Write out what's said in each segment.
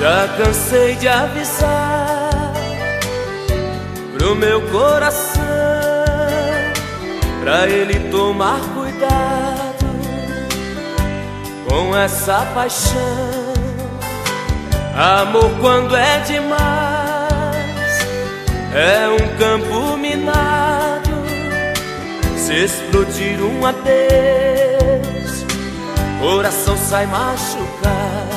Já cansei de avisar pro meu coração, pra ele tomar cuidado com essa paixão. Amor, quando é demais, é um campo minado. Se explodir um adeus, coração sai machucado.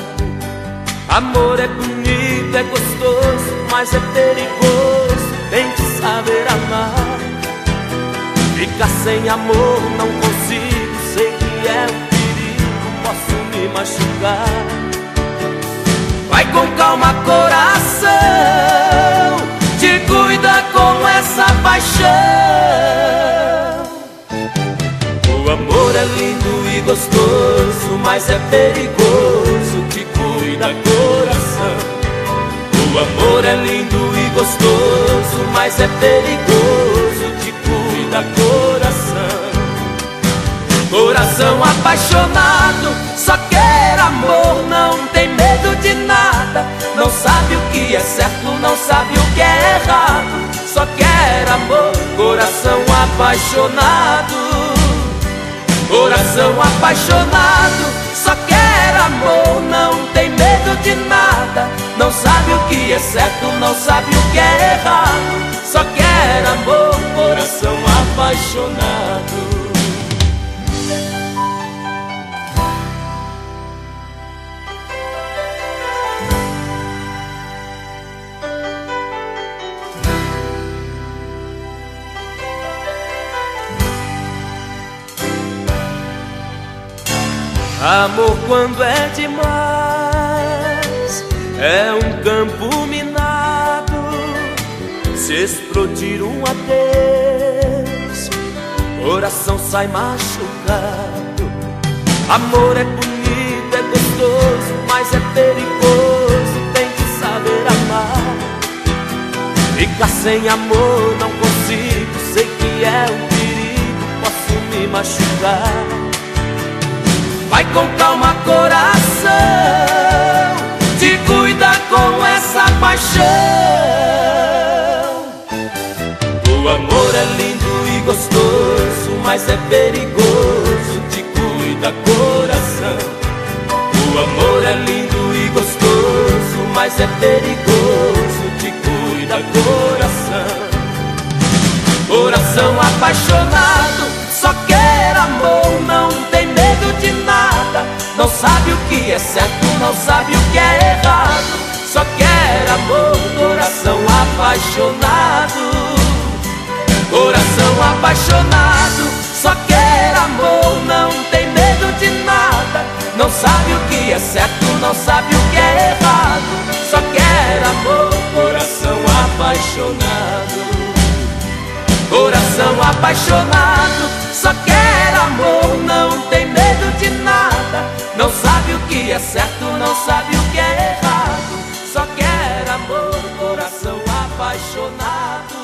Amor é bonito, é gostoso, mas é perigoso. Tem que saber amar. Ficar sem amor não consigo, sei que é um perigo, posso me machucar. Vai com calma, coração, te cuida com essa paixão. O amor é lindo e gostoso, mas é perigoso, cuida, coração. O amor é lindo e gostoso, mas é perigoso, te cuida, coração. Coração apaixonado, só quer amor, não tem medo de nada. Não sabe o que é certo, não sabe o que é errado. Só quer amor, coração apaixonado. Coração apaixonado, só quer de nada. Não sabe o que é certo, não sabe o que é errado. Só quer amor, coração apaixonado. Amor quando é demais É um campo minado Se explodir um adeus. Coração sai machucado. Amor é bonito, é gostoso Mas é perigoso, tem que saber amar. Ficar sem amor não consigo Sei que é um perigo, posso me machucar. Vai com calma, coração, paixão. O amor é lindo e gostoso, mas é perigoso, te cuida, coração. O amor é lindo e gostoso, mas é perigoso, te cuida, coração. Coração apaixonado, Coração apaixonado, só quer amor, não tem medo de nada. Não sabe o que é certo, não sabe o que é errado. Só quer amor, coração apaixonado. Coração apaixonado, só quer amor, não tem medo de nada. Não sabe o que é certo, não sabe o que é errado. Só quer amor, coração apaixonado.